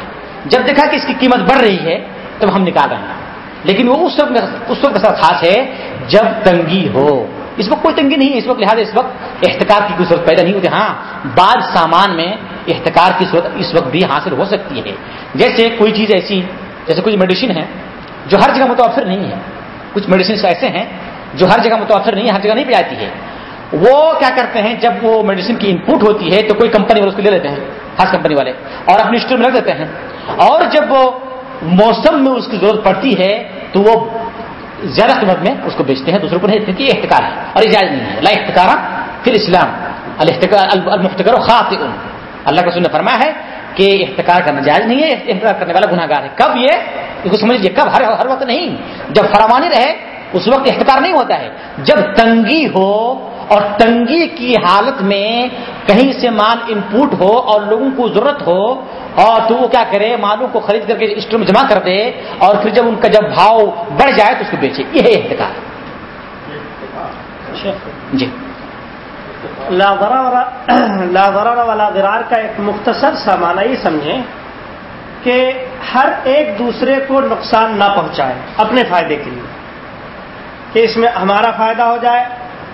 جب دیکھا کہ اس کی قیمت بڑھ رہی ہے، تب ہم نکال رہے ہیں۔ لیکن وہ اس وقت اس وقت کا خاص ہے، جب تنگی ہو، اس وقت کوئی تنگی نہیں ہے، اس وقت لہٰذا اس وقت احتکار کی کوئی صورت پیدا نہیں ہوتی۔ ہاں بعض سامان میں احتکار کی صورت اس وقت بھی حاصل ہو سکتی ہے۔ جیسے کوئی چیز ایسی جیسے کچھ میڈیسن ہے جو ہر جگہ متوفر نہیں ہے کچھ میڈیسن ایسے ہیں جو ہر جگہ متوفر نہیں ہے ہر جگہ نہیں پہ آتی ہے وہ کیا کرتے ہیں، جب وہ میڈیسن کی انپوٹ ہوتی ہے تو کوئی کمپنی والے اس کو لے لیتے ہیں خاص کمپنی والے، اور اپنی اسٹور میں رکھ دیتے ہیں۔ اور جب وہ موسم میں اس کی ضرورت پڑتی ہے تو وہ زیادہ قیمت میں اس کو بیچتے ہیں دوسروں کو نہیں کہ یہ احتکار ہے، اور اجازت نہیں ہے۔ لا احتکار پھر اسلام المحتکر خاط اللہ کا سن نے فرمایا ہے کہ احتکار کرنا جائز نہیں ہے احتکار کرنے والا گناہ گار ہے۔ کب یہ؟ اس کو سمجھ لیجیے کب؟ ہر ہر وقت نہیں۔ جب فراوانی رہے اس وقت احتکار نہیں ہوتا ہے۔ جب تنگی ہو اور تنگی کی حالت میں کہیں سے مال انپوٹ ہو اور لوگوں کو ضرورت ہو اور تو وہ کیا کرے مالوں کو خرید کر کے اسٹور میں جمع کر دے اور پھر جب ان کا جب بھاؤ بڑھ جائے تو اس کو بیچے۔ یہ ہے احتکار۔ جی۔ لا ضرر والا درار کا ایک مختصر سا معنی یہ سمجھیں کہ ہر ایک دوسرے کو نقصان نہ پہنچائے اپنے فائدے کے لیے۔ کہ اس میں ہمارا فائدہ ہو جائے،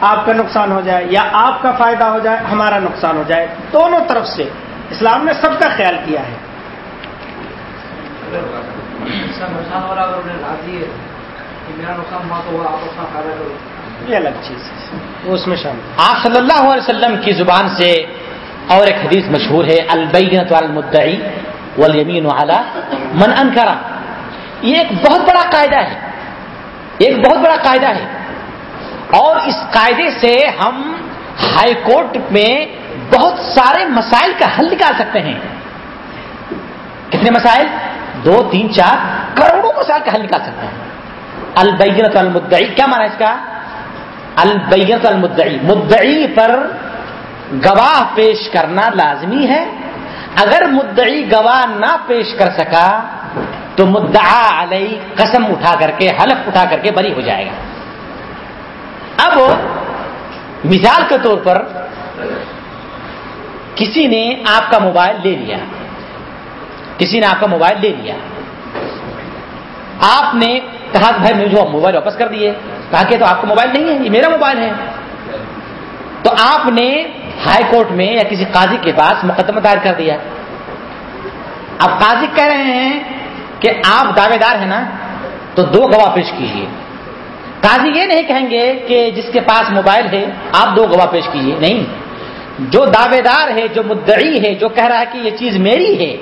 آپ کا نقصان ہو جائے، یا آپ کا فائدہ ہو جائے، ہمارا نقصان ہو جائے۔ دونوں طرف سے اسلام نے سب کا خیال کیا ہے۔ نقصان ہو رہا ہے میرا نقصان ہوا تو آپ اپنا فائدہ کرو۔ یہ الگ چیز ہے۔ اس میں شامل آپ صلی اللہ علیہ وسلم کی زبان سے اور ایک حدیث مشہور ہے البینت المدعی والیمین علی من انکرا یہ ایک بہت بڑا قاعدہ ہے۔ ایک بہت بڑا قاعدہ ہے۔ اور اس قاعدے سے ہم ہائی کورٹ میں بہت سارے مسائل کا حل نکال سکتے ہیں۔ کتنے مسائل؟ دو، تین، چار کروڑوں مسائل کا حل نکال سکتے ہیں۔ البینت المدعی، کیا مانا اس کا؟ البینت المدعی۔ مدعی پر گواہ پیش کرنا لازمی ہے۔ اگر مدعی گواہ نہ پیش کر سکا، تو مدعا علیہ قسم اٹھا کر کے، حلف اٹھا کر کے بری ہو جائے گا۔ اب مثال کے طور پر کسی نے آپ کا موبائل لے لیا۔ کسی نے آپ کا موبائل لے لیا۔ آپ نے کہا کہ بھائی مجھے موبائل واپس کر دیے۔ کہا کہ تو آپ کا موبائل نہیں ہے، یہ میرا موبائل ہے۔ تو آپ نے ہائی کورٹ میں یا کسی قاضی کے پاس مقدمہ دائر کر دیا۔ اب قاضی کہہ رہے ہیں کہ آپ دعوے دار ہیں نا، تو دو گواہ پیش کیجیے قاضی یہ نہیں کہیں گے کہ جس کے پاس موبائل ہے، آپ دو گواہ پیش کیجیے نہیں۔ جو دعوے دار ہے، جو مدعی ہے، جو کہہ رہا ہے کہ یہ چیز میری ہے،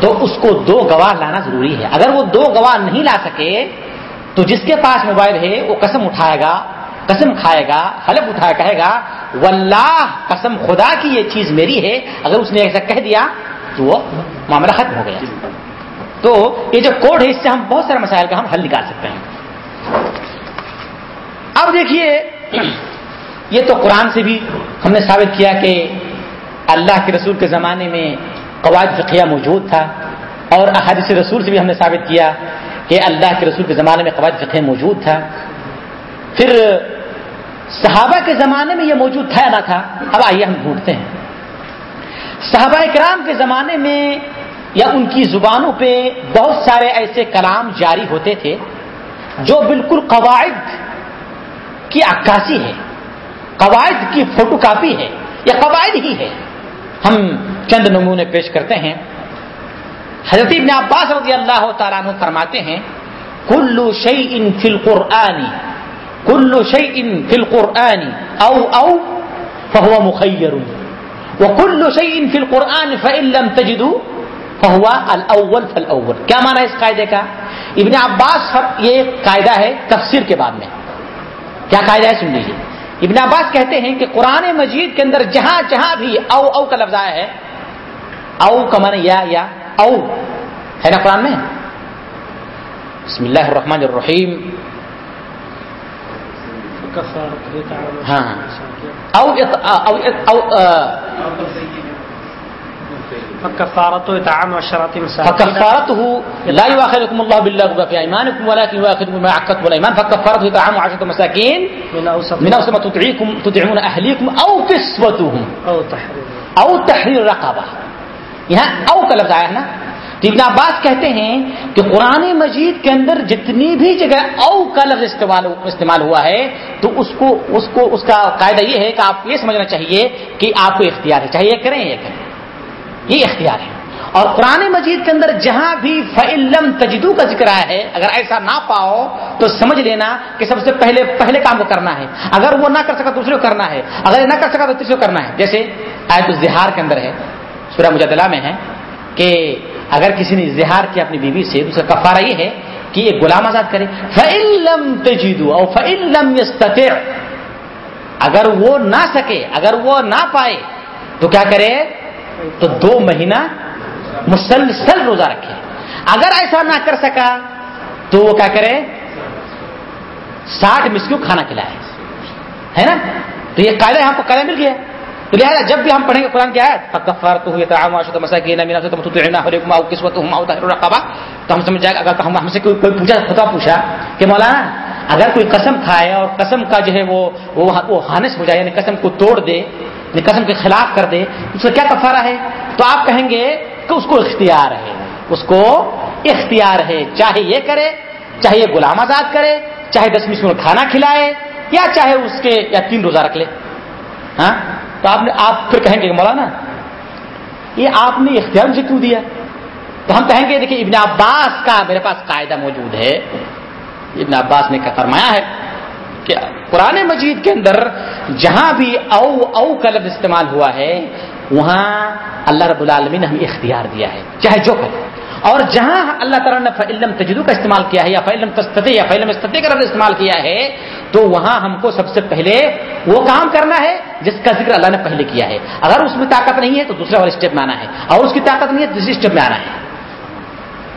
تو اس کو دو گواہ لانا ضروری ہے۔ اگر وہ دو گواہ نہیں لا سکے تو جس کے پاس موبائل ہے، وہ قسم اٹھائے گا، قسم کھائے گا، حلف اٹھایا کہے گا، واللہ، قسم خدا کی یہ چیز میری ہے، اگر اس نے ایسا کہہ دیا، تو وہ معاملہ ختم ہو گیا۔ تو یہ جو کوڈ ہے، اس سے ہم بہت سارے مسائل کا ہم حل نکال سکتے ہیں۔ اب دیکھیے، یہ تو قرآن سے بھی ہم نے ثابت کیا کہ اللہ کے رسول کے زمانے میں قواعد فقیہ موجود تھا، اور احادیث رسول سے بھی ہم نے ثابت کیا کہ اللہ کے رسول کے زمانے میں قواعد فقیہ موجود تھا۔ پھر صحابہ کے زمانے میں یہ موجود تھا یا نہ تھا؟ اب آئیے ہم ڈھونڈتے ہیں۔ صحابہ کرام کے زمانے میں یا ان کی زبانوں پہ بہت سارے ایسے کلام جاری ہوتے تھے جو بالکل قواعد کی عکاسی ہے۔ قواعد کی فوٹو کاپی ہے۔ یا قواعد ہی ہے۔ ہم چند نمونے پیش کرتے ہیں۔ حضرت ابن عباس رضی اللہ تعالیٰ عنہ فرماتے ہیں، کلو شعی ان فل قرآنی کلو شعی ان فل قرآنی او او فہو مخیر وہ کلو شعی ان فل قرآن فعلم تجدو فہوا الاول فالاول کیا مانا اس قاعدے کا؟ ابن عباس یہ قاعدہ ہے تفسیر کے بعد میں۔ کیا قاعدہ ہے؟ سن لیجیے ابن عباس کہتے ہیں کہ قرآن مجید کے اندر جہاں جہاں بھی او او کا لفظ آیا ہے، او کا مانا یا یا او ہے نا قرآن میں بسم اللہ الرحمن الرحیم ہاں او او او فكفارته اطعام عشرة مساكين فكفارته لا يؤاخذكم الله باللغو في ايمانكم ولكن يؤاخذكم بما عقدتم الايمان فكفارته اطعام عشرة مساكين. من اوسط من اوسط ما تطعيكم تطعمون اهليكم او كسوتهم. او تحرير. او تحریر رقبہ یہاں او کا لفظ آیا ہے نا؟ ابن عباس کہتے ہیں کہ قرآن مجید کے اندر جتنی بھی جگہ او کا لفظ استعمال استعمال ہوا ہے، تو اس کو اس کو اس کا قاعدہ یہ ہے کہ آپ کو یہ سمجھنا چاہیے کہ آپ کو اختیار ہے چاہے یہ کریں یہ کریں۔ یہ اختیار ہے۔ اور قرآن مجید کے اندر جہاں بھی فعلم تجدو کا ذکر آیا ہے، اگر ایسا نہ پاؤ تو سمجھ لینا کہ سب سے پہلے پہلے کام کو کرنا ہے۔ اگر وہ نہ کر سکا دوسرے کو کرنا ہے۔ اگر یہ نہ کر سکا تو تیسرے کو کرنا ہے۔ جیسے آیت الزہار کے اندر ہے۔ سورہ مجدلہ میں ہے کہ اگر کسی نے اظہار کیا اپنی بیوی سے اس کا کفارہ یہ ہے کہ یہ غلام آزاد کرے۔ فعلم اور فعلم اگر وہ نہ سکے، اگر وہ نہ پائے، تو کیا کرے؟ تو دو مہینہ مسلسل روزہ رکھے۔ اگر ایسا نہ کر سکا، تو وہ کیا کرے؟ ساٹھ مسکیوں کھانا کھلائے۔ ہے نا؟ تو یہ قاعدہ ہم کو قاعدہ مل گیا۔ تو لہٰذا جب بھی ہم پڑھیں گے قرآن کیا ہے فکفار تو ہوئے تو ہم سمجھ جائے گا، اگر ہم ہم سے کوئی کوئی پوچھا، خطا پوچھا کہ مولانا، اگر کوئی قسم کھائے اور قسم کا جو ہے وہ وہ ہانس ہو جائے یعنی قسم کو توڑ دے یعنی قسم کے خلاف کر دے، اس کا کیا کفارہ ہے؟ تو آپ کہیں گے کہ اس کو اختیار ہے۔ اس کو اختیار ہے، چاہے یہ کرے، چاہے یہ غلام آزاد کرے، چاہے دس میں کھانا کھلائے، یا چاہے اس کے یا تین روزہ رکھ لے۔ ہاں؟ تو آپ نے آپ پھر کہیں گے مولانا، یہ آپ نے اختیار مجھے کیوں دیا؟ تو ہم کہیں گے، دیکھیے، ابن عباس کا میرے پاس قاعدہ موجود ہے۔ ابن عباس نے فرمایا ہے کہ قرآن مجید کے اندر جہاں بھی او او کا لفظ استعمال ہوا ہے، وہاں اللہ رب العالمین نے ہمیں اختیار دیا ہے، چاہے جو کرے اور جہاں اللہ تعالیٰ نے فعلم تجدو کا استعمال کیا ہے، یا فعلم تستتے یا فعلم استطے کا استعمال کیا ہے تو وہاں ہم کو سب سے پہلے وہ کام کرنا ہے جس کا ذکر اللہ نے پہلے کیا ہے۔ اگر اس میں طاقت نہیں ہے تو دوسرے والے اسٹیپ میں آنا ہے۔ اور اس کی طاقت نہیں ہے تو دوسری اسٹیپ میں آنا ہے۔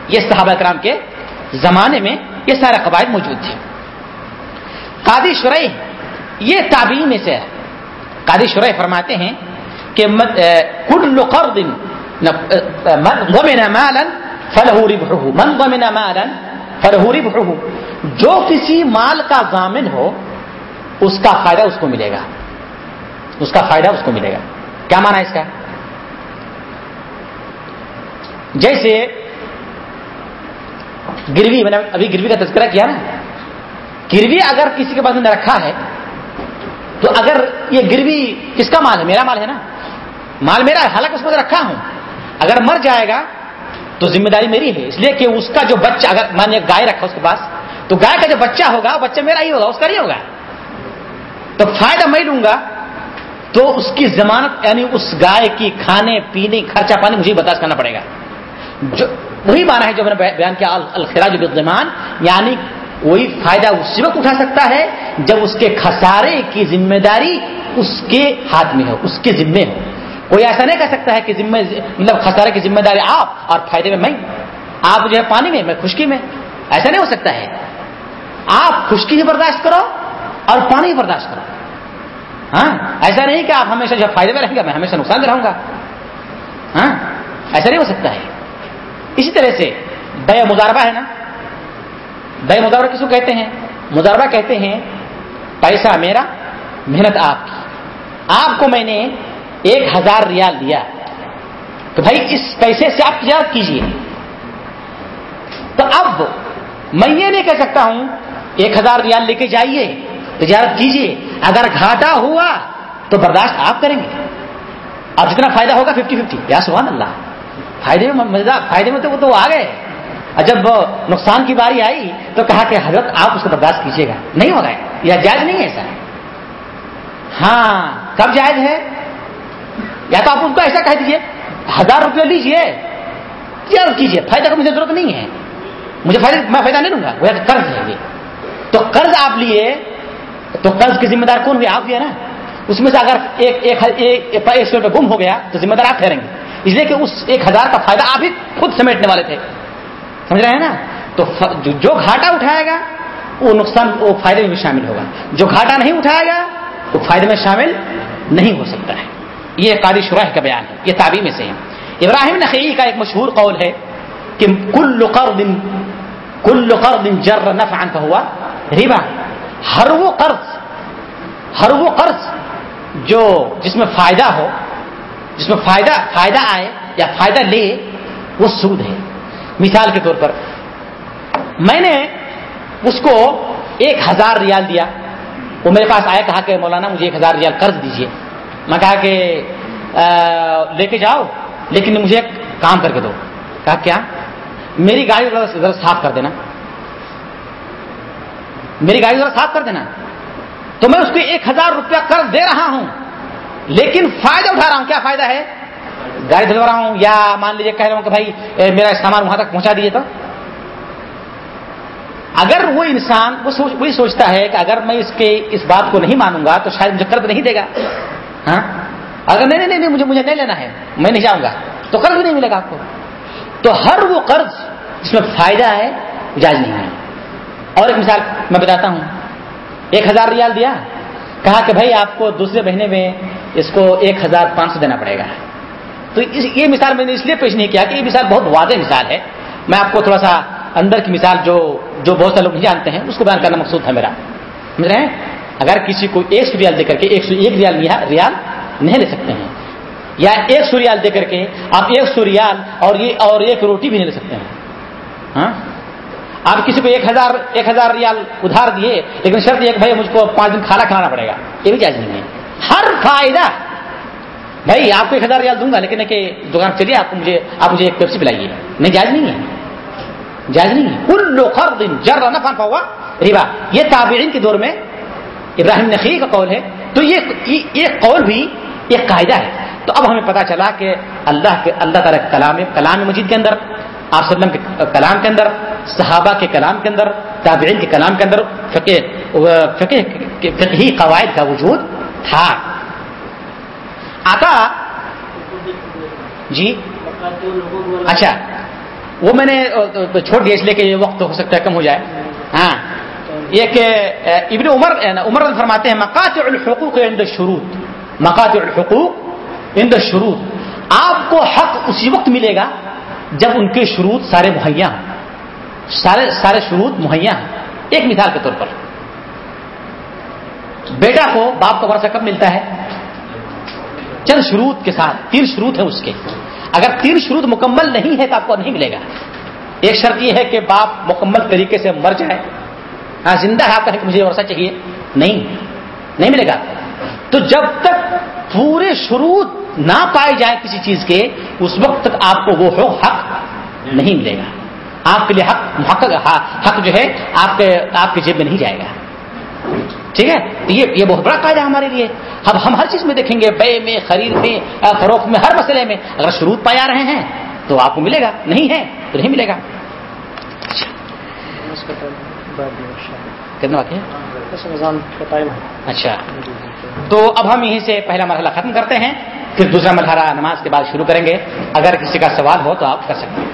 یہ صحابہ کرام کے زمانے میں یہ سارے قواعد موجود تھے۔ قادی شرح یہ تابعی میں سے قادی شرح فرماتے ہیں کہ کل قرض ضمن مالا فلہ ربحہ۔ من ضمن مالا فلہ ربحہ جو کسی مال کا ضامن ہو، اس کا فائدہ اس کو ملے گا۔ اس کا فائدہ اس کو ملے گا۔ کیا مانا اس کا؟ جیسے گروی، میں نے ابھی گروی کا تذکرہ کیا نا۔ گروی اگر کسی کے پاس میں نے رکھا ہے، تو اگر یہ گروی کس کا مال ہے؟ میرا مال ہے نا۔ مال میرا ہے، حالانکہ اس میں رکھا ہوں۔ اگر مر جائے گا تو ذمہ داری میری ہے۔ اس لیے کہ اس کا جو بچہ، اگر مان گائے رکھا اس کے پاس، تو گائے کا جو بچہ ہوگا، وہ بچہ میرا ہی ہوگا، اس کا نہیں ہوگا۔ تو فائدہ میں لوں گا۔ تو اس کی ضمانت یعنی اس گائے کی کھانے، پینے، خرچہ پانی مجھے برداشت کرنا پڑے گا۔ جو، وہی مانا ہے جو میں نے بیان کیا الخراج بالضمان۔ یعنی وہی فائدہ اسی وقت اٹھا سکتا ہے جب اس کے خسارے کی ذمہ داری اس کے ہاتھ میں ہو، اس کے ذمے ہو۔ کوئی ایسا نہیں کہہ سکتا ہے کہ ذمہ مطلب خسارے کی ذمہ داری آپ اور فائدے میں میں آپ جو ہے پانی میں میں خشکی میں۔ ایسا نہیں ہو سکتا ہے۔ آپ خشکی ہی برداشت کرو اور پانی ہی برداشت کرو۔ ہاں؟ ایسا نہیں کہ آپ ہمیشہ جو فائدے میں رہیں گے، میں ہمیشہ نقصان میں رہوں گا۔ ہاں؟ ایسا نہیں ہو سکتا ہے۔ اسی طرح سے بے مزاربہ ہے نا؟ بے مزاربہ کس کو کہتے ہیں؟ مزاربہ کہتے ہیں، پیسہ میرا، محنت آپ کی۔ آپ کو میں نے ایک ہزار ریال دیا۔ تو بھائی، اس پیسے سے آپ تجارت کیجیے تو اب میں یہ نہیں کہہ سکتا ہوں، ایک ہزار ریال لے کے جائیے، تجارت کیجیے اگر گھاٹا ہوا تو برداشت آپ کریں گے۔ اور جتنا فائدہ ہوگا ففٹی ففٹی یا سبحان اللہ۔ فائدے میں مزیدار فائدے میں تو وہ تو آ گئے۔ اور جب نقصان کی باری آئی تو کہا کہ حضرت، آپ اس کو برداشت کیجیے گا۔ نہیں ہوگا یا جائز نہیں ہے ایسا ہاں کب جائز ہے؟ یا تو آپ ان کو ایسا کہہ دیجیے ہزار روپیہ لیجیے کیا کیجیے فائدہ کا مجھے ضرورت نہیں ہے۔ مجھے فائدہ میں فائدہ نہیں لوں گا۔ وہ قرض ہے یہ۔ تو قرض آپ لیے، تو قرض کی ذمہ دار کون ہوئی آپ ہوئے نا۔ اس میں سے اگر ایک ایک سو روپئے گم ہو گیا، تو ذمہ دار آپ ٹھہریں گے۔ اس لیے کہ اس ایک ہزار کا فائدہ آپ ہی خود سمیٹنے والے تھے۔ سمجھ رہے ہیں نا؟ تو جو گھاٹا اٹھائے گا، وہ نقصان، وہ فائدے میں شامل ہوگا۔ جو گھاٹا نہیں اٹھائے گا، وہ فائدے میں شامل نہیں ہو سکتا ہے۔ یہ قاری شراہ کا بیان ہے، یہ تعبیر میں سے ہے۔ ابراہیم نقی کا ایک مشہور قول ہے کہ کل قرض کل قرض جر نفعا ہوا ربا۔ ہر وہ قرض، ہر وہ قرض جو جس میں فائدہ ہو، جس میں فائدہ فائدہ آئے یا فائدہ لے، وہ سود ہے۔ مثال کے طور پر، میں نے اس کو ایک ہزار ریال دیا۔ وہ میرے پاس آیا، کہا کہ مولانا مجھے ایک ہزار ریال قرض دیجیے میں کہا کہ لے کے جاؤ، لیکن مجھے ایک کام کر کے دو۔ کہا، کیا؟ میری گاڑی ذرا صاف کر دینا۔ میری گاڑی ذرا صاف کر دینا۔ تو میں اس کو ایک ہزار روپیہ قرض دے رہا ہوں، لیکن فائدہ اٹھا رہا ہوں۔ کیا فائدہ ہے؟ گاڑی دھلوا رہا ہوں، یا مان لیجیے کہہ رہا ہوں کہ بھائی میرا سامان وہاں تک پہنچا دیجیے تو۔ اگر وہ انسان، وہ سوچ، وہی سوچتا ہے کہ اگر میں اس کے، اس بات کو نہیں مانوں گا، تو شاید مجھے قرض نہیں دے گا۔ ہاں؟ اگر نہیں نہیں نہیں مجھے مجھے نہیں لینا ہے، میں نہیں جاؤں گا۔ تو قرض بھی نہیں ملے گا آپ کو۔ تو ہر وہ قرض جس میں فائدہ ہے، جائز نہیں ہے۔ اور ایک مثال میں بتاتا ہوں۔ ایک ہزار ریال دیا، کہا کہ بھائی، آپ کو دوسرے مہینے میں اس کو ایک ہزار پانچ سو دینا پڑے گا۔ تو یہ مثال میں نے اس لیے پیش نہیں کیا کہ یہ مثال بہت واضح مثال ہے۔ میں آپ کو تھوڑا سا اندر کی مثال جو جو بہت سے لوگ نہیں جانتے ہیں، اس کو بیان کرنا مقصود ہے میرا۔ سمجھ رہے ہیں؟ اگر کسی کو ایک سو ریال دے کر کے ایک سو ایک ریال ریال نہیں لے سکتے ہیں، یا ایک سو ریال دے کر کے آپ ایک سو ریال اور یہ اور ایک روٹی بھی نہیں لے سکتے ہیں۔ ہاں؟ آپ کسی کو ایک ہزار ایک ہزار ریال ادھار دیے، لیکن شرط ایک بھائی مجھ کو پانچ دن کھانا کھلانا پڑے گا۔ یہ بھی جائز نہیں ہے۔ ہر فائدہ۔ بھائی آپ کو ایک ہزار ریال دوں گا، لیکن کہ دکان چلیے، آپ مجھے آپ مجھے ایک پیپسی پلائیے۔ نہیں، جائز نہیں ہے۔ جائز نہیں ہے۔ کل لو دن جر رہنا پان پاؤ یہ تابعین کے دور میں ابراہیم نقی کا قول ہے، تو یہ قول بھی ایک قاعدہ ہے۔ تو اب ہمیں پتا چلا کہ اللہ کے اللہ تعالیٰ کلام کلام مجید کے اندر، آپ وسلم کے کلام کے اندر، صحابہ کے کلام کے اندر، تابعین کے کلام کے اندر فقہ فقہ فقہی قواعد کا وجود تھا۔ آتا جی؟ اچھا۔ وہ میں نے، چھوڑ دیا اس لیے کہ یہ وقت ہو سکتا ہے کم ہو جائے۔ ہاں۔ ایک ابن عمر عمر فرماتے ہیں، مقاطع الحقوق عند الشروط. مقاطع الحقوق عند الشروط. آپ کو حق اسی وقت ملے گا جب ان کے شروط سارے مہیا ہوں۔ سارے سارے شروط مہیا ہیں ایک مثال کے طور پر۔ بیٹا کو باپ کا ورثہ کب ملتا ہے؟ چند شروط کے ساتھ، تین شروط ہے اس کے۔ اگر تین شروط مکمل نہیں ہے تو آپ کو نہیں ملے گا۔ ایک شرط یہ ہے کہ باپ مکمل طریقے سے مر جائے۔ ہاں زندہ ہے آپ کا مجھے ورثہ چاہیے؟ نہیں نہیں ملے گا۔ تو جب تک پورے شروط نہ پائے جائے کسی چیز کے، اس وقت تک آپ کو وہ حق نہیں ملے گا۔ آپ کے لیے حق محقق حق جو ہے، آپ کے آپ کے جیب میں نہیں جائے گا۔ ٹھیک ہے؟ یہ یہ بہت بڑا قاعدہ ہمارے لیے۔ اب ہم ہر چیز میں دیکھیں گے، بے میں، خرید میں، فروخت میں، ہر مسئلے میں۔ اگر شروط پایا رہے ہیں تو آپ کو ملے گا، نہیں ہے تو نہیں ملے گا۔ کتنا باقی ہے۔ اچھا۔ تو اب ہم یہیں سے پہلا مرحلہ ختم کرتے ہیں پھر دوسرا مرحلہ نماز کے بعد شروع کریں گے۔ اگر کسی کا سوال ہو تو آپ کر سکتے ہیں۔